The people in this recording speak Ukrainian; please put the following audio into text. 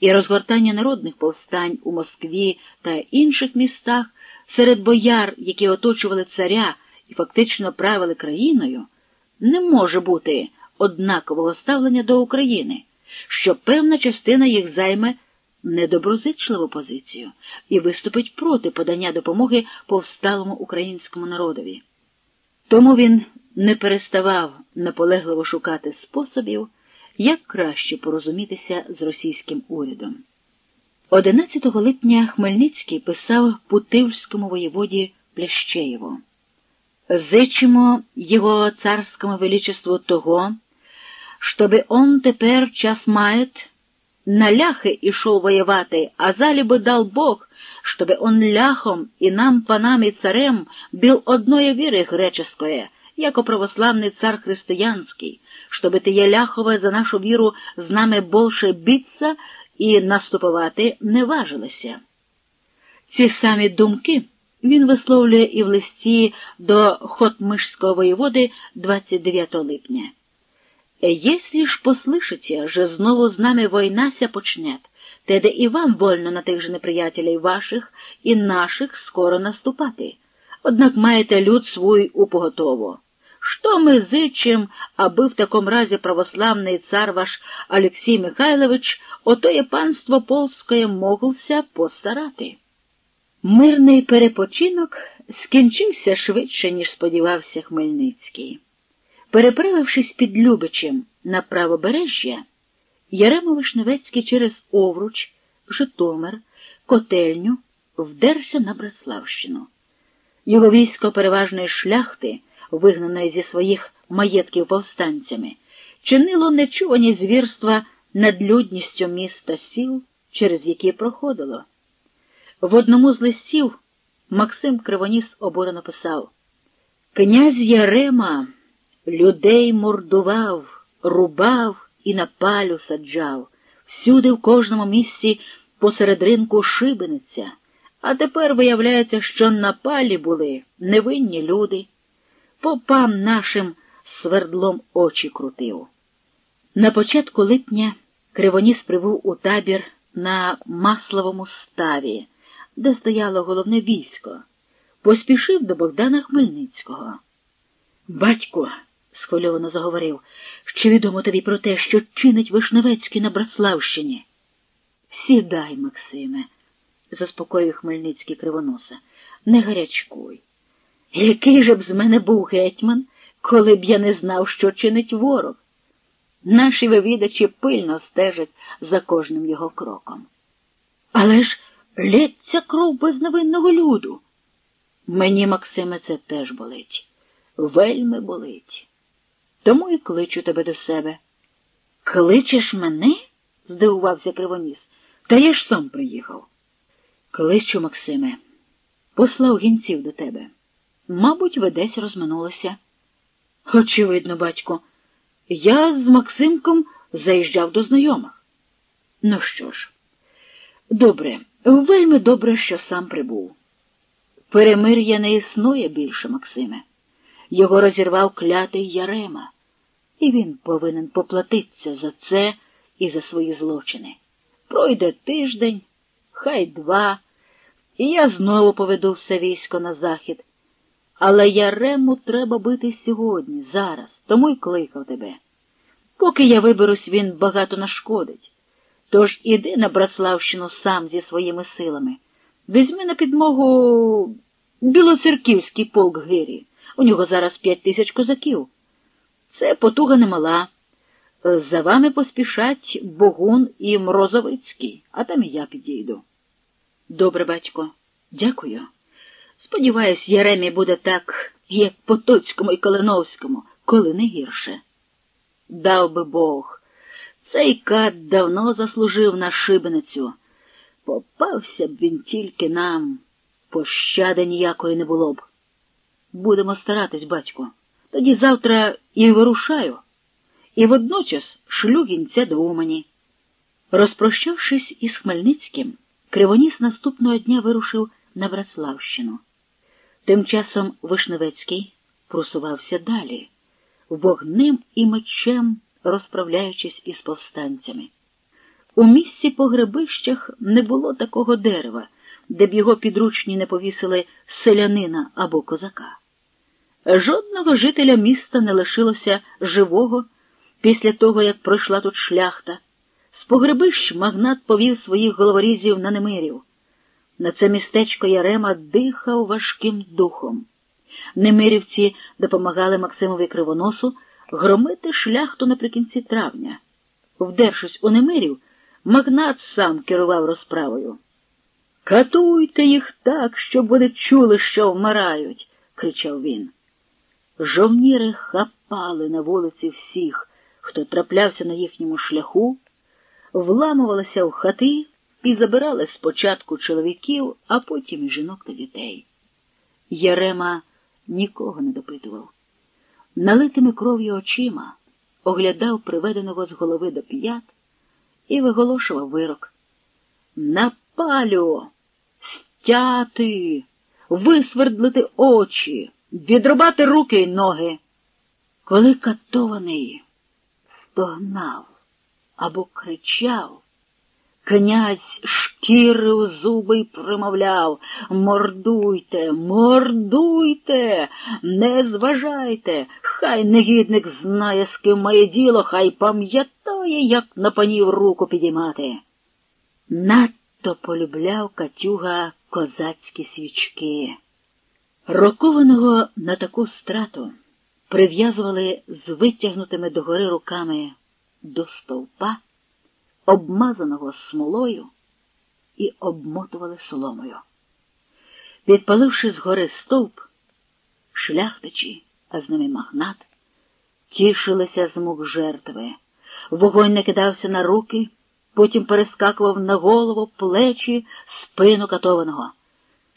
і розгортання народних повстань у Москві та інших містах серед бояр, які оточували царя і фактично правили країною, не може бути однакового ставлення до України, що певна частина їх займе недоброзичливу позицію і виступить проти подання допомоги повсталому українському народові. Тому він не переставав наполегливо шукати способів, як краще порозумітися з російським урядом. 11 липня Хмельницький писав Путивському воєводі Плящеєву. Зичимо його царскому величеству того, чтобы он тепер час мает, на ляхи ішов воювати, а залі би дал Бог, чтобы он ляхом і нам, панам і царем, бил одної віри греческое, яко православний цар християнський, чтобы тіє ляхове за нашу віру з нами больше биться і наступувати не важилося. Ці самі думки він висловлює і в листі до Хотмишського воєводи 29 липня. Если ж послышите, že знову з нами войнася почнет, теде і вам вольно на тих же неприятелей ваших і наших скоро наступати. Однак маєте люд свой упоготово. Что мы зычим, аби в таком разе православний цар ваш Алексій Михайлович отоє панство полське моглився постарати? Мирний перепочинок скінчився швидше, ніж сподівався Хмельницький. Переправившись під Любичем на правобережжя, Яремо Вишневецький через Овруч, Житомир, Котельню вдерся на Братславщину. Його військо переважної шляхти, вигнаної зі своїх маєтків повстанцями, чинило нечувані звірства над людністю міста сіл, через які проходило. В одному з листів Максим Кривоніс обурено писав Князь Ярема людей мордував, рубав і на палю саджав, всюди в кожному місці посеред ринку шибениця, а тепер виявляється, що на палі були невинні люди. Попам нашим свердлом очі крутив. На початку липня Кривоніс прибув у табір на Масловому ставі, де стояло головне військо, поспішив до Богдана Хмельницького. Батько, схвильовано заговорив, що відомо тобі про те, що чинить Вишневецький на Братславщині. Сідай, Максиме, заспокоїв Хмельницький кривоноса, не гарячкуй. Який же б з мене був гетьман, коли б я не знав, що чинить ворог? Наші вивідачі пильно стежать за кожним його кроком. Але ж лється кров безневинного люду. Мені, Максиме, це теж болить, вельми болить. Тому і кличу тебе до себе. Кличеш мене? здивувався Кривоніс. Та я ж сам приїхав. Кличу, Максиме, послав гінців до тебе. Мабуть, ви десь розминулися. Очевидно, батько, я з Максимком заїжджав до знайомих. Ну що ж, добре, вельми добре, що сам прибув. Перемир'я не існує більше, Максиме. Його розірвав клятий Ярема, і він повинен поплатитися за це і за свої злочини. Пройде тиждень, хай два, і я знову поведу все військо на захід. Але Ярему треба бити сьогодні, зараз, тому й кликав тебе. Поки я виберусь, він багато нашкодить. Тож іди на Братславщину сам зі своїми силами. Візьми на підмогу білоцерківський полк Гирі. У нього зараз п'ять тисяч козаків. Це потуга немала. За вами поспішать Богун і Мрозовицький, а там і я підійду. Добре, батько, дякую. Сподіваюсь, Яремі буде так, як по Тоцькому і Калиновському, коли не гірше. Дав би Бог, цей кат давно заслужив на шибеницю. Попався б він тільки нам, пощади ніякої не було б. Будемо старатись, батько. Тоді завтра і вирушаю, і водночас шлю гінця до Умані. Розпрощавшись із Хмельницьким, Кривоніс наступного дня вирушив на Братславщину. Тим часом Вишневецький просувався далі, вогнем і мечем розправляючись із повстанцями. У місці по гребищах не було такого дерева, де б його підручні не повісили селянина або козака. Жодного жителя міста не лишилося живого після того, як пройшла тут шляхта. З погребищ магнат повів своїх головорізів на Немирів. На це містечко Ярема дихав важким духом. Немирівці допомагали Максимові Кривоносу громити шляхту наприкінці травня. Вдершись у Немирів, магнат сам керував розправою. Катуйте їх так, щоб вони чули, що вмирають, кричав він. Жовніри хапали на вулиці всіх, хто траплявся на їхньому шляху, вламувалися в хати і забирали спочатку чоловіків, а потім і жінок та дітей. Ярема нікого не допитував. Налитими кров'ю очима оглядав приведеного з голови до п'ят і виголошував вирок. На палю, стяти, висвердлити очі, відрубати руки й ноги. Коли катований стогнав або кричав, князь шкірив зуби й примовляв Мордуйте, мордуйте, не зважайте, хай негідник знає, з ким має діло, хай пам'ятає, як на панів руку підіймати. Надто полюбляв Катюга козацькі свічки. Рокованого на таку страту прив'язували з витягнутими догори руками до стовпа, обмазаного смолою, і обмотували соломою. Підпаливши згори стовп, шляхтичі, а з ними магнат, тішилися з мук жертви. Вогонь накидався на руки, потім перескакував на голову, плечі, спину катованого.